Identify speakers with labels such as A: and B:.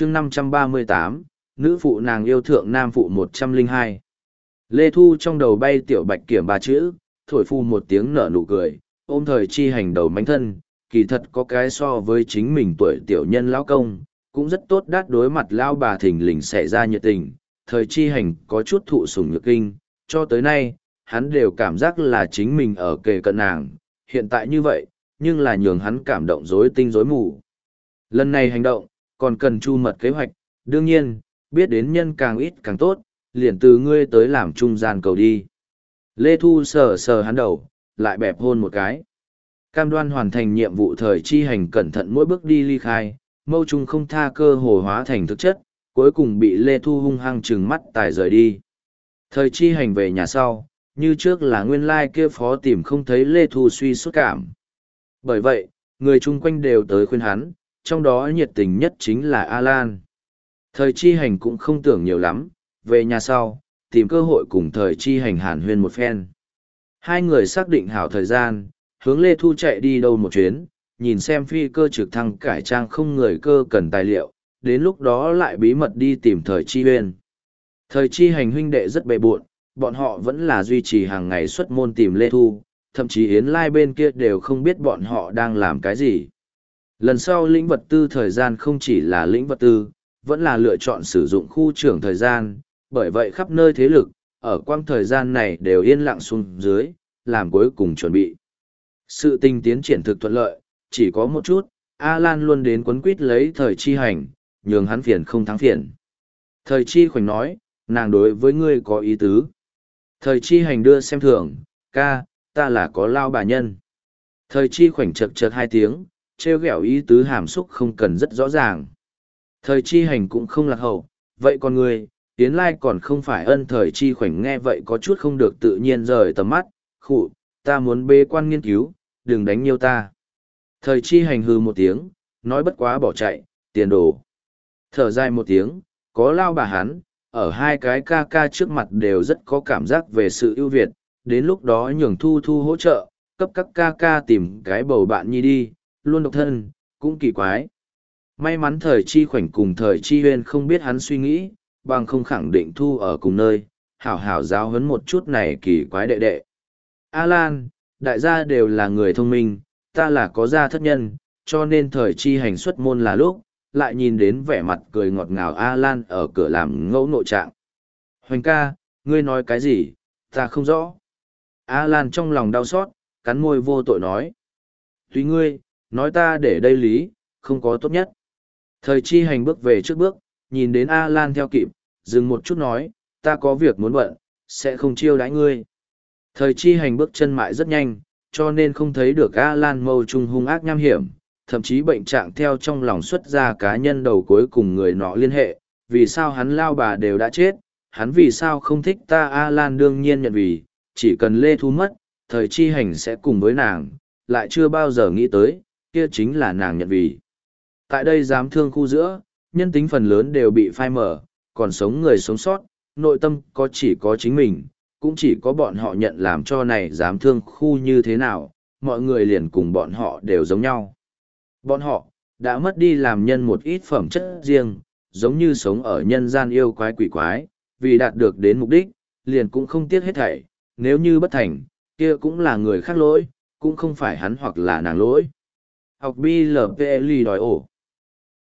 A: chương 538, nữ phụ nàng yêu thượng nam phụ 102. Lê Thu trong đầu bay tiểu bạch kiểm ba chữ, thổi phu một tiếng nở nụ cười, ôm thời chi hành đầu mánh thân, kỳ thật có cái so với chính mình tuổi tiểu nhân lão công, cũng rất tốt đát đối mặt lão bà thình lình xảy ra nhiệt tình, thời chi hành có chút thụ sủng nhược kinh, cho tới nay, hắn đều cảm giác là chính mình ở kề cận nàng, hiện tại như vậy, nhưng là nhường hắn cảm động rối tinh rối mù. Lần này hành động, còn cần chu mật kế hoạch, đương nhiên, biết đến nhân càng ít càng tốt, liền từ ngươi tới làm trung gian cầu đi. Lê Thu sờ sờ hắn đầu, lại bẹp hôn một cái. Cam đoan hoàn thành nhiệm vụ thời chi hành cẩn thận mỗi bước đi ly khai, mâu trung không tha cơ hồ hóa thành thực chất, cuối cùng bị Lê Thu hung hăng trừng mắt tài rời đi. Thời chi hành về nhà sau, như trước là nguyên lai kia phó tìm không thấy Lê Thu suy xuất cảm. Bởi vậy, người chung quanh đều tới khuyên hắn, trong đó nhiệt tình nhất chính là Alan. Thời chi hành cũng không tưởng nhiều lắm, về nhà sau, tìm cơ hội cùng thời chi hành hàn huyên một phen. Hai người xác định hảo thời gian, hướng Lê Thu chạy đi đâu một chuyến, nhìn xem phi cơ trực thăng cải trang không người cơ cần tài liệu, đến lúc đó lại bí mật đi tìm thời chi huyên. Thời chi hành huynh đệ rất bề buộn, bọn họ vẫn là duy trì hàng ngày xuất môn tìm Lê Thu, thậm chí Yến Lai bên kia đều không biết bọn họ đang làm cái gì. Lần sau lĩnh vật tư thời gian không chỉ là lĩnh vật tư, vẫn là lựa chọn sử dụng khu trưởng thời gian, bởi vậy khắp nơi thế lực, ở quang thời gian này đều yên lặng xuống dưới, làm cuối cùng chuẩn bị. Sự tình tiến triển thực thuận lợi, chỉ có một chút, Alan luôn đến quấn quýt lấy thời chi hành, nhường hắn phiền không thắng phiền. Thời chi khoảnh nói, nàng đối với ngươi có ý tứ. Thời chi hành đưa xem thường, ca, ta là có lao bà nhân. Thời chi khoảnh chật chật hai tiếng, treo ghẹo ý tứ hàm xúc không cần rất rõ ràng. Thời chi hành cũng không lạc hậu, vậy còn người Tiến Lai còn không phải ân thời chi khoảnh nghe vậy có chút không được tự nhiên rời tầm mắt, khụ, ta muốn bê quan nghiên cứu, đừng đánh nhiều ta. Thời chi hành hư một tiếng, nói bất quá bỏ chạy, tiền đồ. Thở dài một tiếng, có lao bà hắn, ở hai cái ca ca trước mặt đều rất có cảm giác về sự ưu việt, đến lúc đó nhường thu thu hỗ trợ, cấp các ca ca tìm cái bầu bạn nhi đi, luôn độc thân, cũng kỳ quái. May mắn thời chi khoảnh cùng thời chi huyên không biết hắn suy nghĩ, bằng không khẳng định thu ở cùng nơi, hảo hảo giáo huấn một chút này kỳ quái đệ đệ. Alan, đại gia đều là người thông minh, ta là có gia thất nhân, cho nên thời chi hành xuất môn là lúc, lại nhìn đến vẻ mặt cười ngọt ngào Alan ở cửa làm ngẫu nội trạng. Hoành ca, ngươi nói cái gì, ta không rõ. Alan trong lòng đau xót, cắn môi vô tội nói. Tùy ngươi, nói ta để đây lý, không có tốt nhất. Thời chi hành bước về trước bước, nhìn đến Alan theo kịp, dừng một chút nói, ta có việc muốn bận, sẽ không chiêu đãi ngươi. Thời chi hành bước chân mại rất nhanh, cho nên không thấy được Alan mâu trung hung ác nham hiểm, thậm chí bệnh trạng theo trong lòng xuất ra cá nhân đầu cuối cùng người nọ liên hệ, vì sao hắn lao bà đều đã chết, hắn vì sao không thích ta Alan đương nhiên nhận vì, chỉ cần Lê Thu mất, thời chi hành sẽ cùng với nàng, lại chưa bao giờ nghĩ tới, kia chính là nàng nhận vì. Tại đây giám thương khu giữa, nhân tính phần lớn đều bị phai mở, còn sống người sống sót, nội tâm có chỉ có chính mình, cũng chỉ có bọn họ nhận làm cho này giám thương khu như thế nào, mọi người liền cùng bọn họ đều giống nhau. Bọn họ, đã mất đi làm nhân một ít phẩm chất riêng, giống như sống ở nhân gian yêu quái quỷ quái, vì đạt được đến mục đích, liền cũng không tiếc hết thảy, nếu như bất thành, kia cũng là người khác lỗi, cũng không phải hắn hoặc là nàng lỗi. Học BLPLI đòi ổ.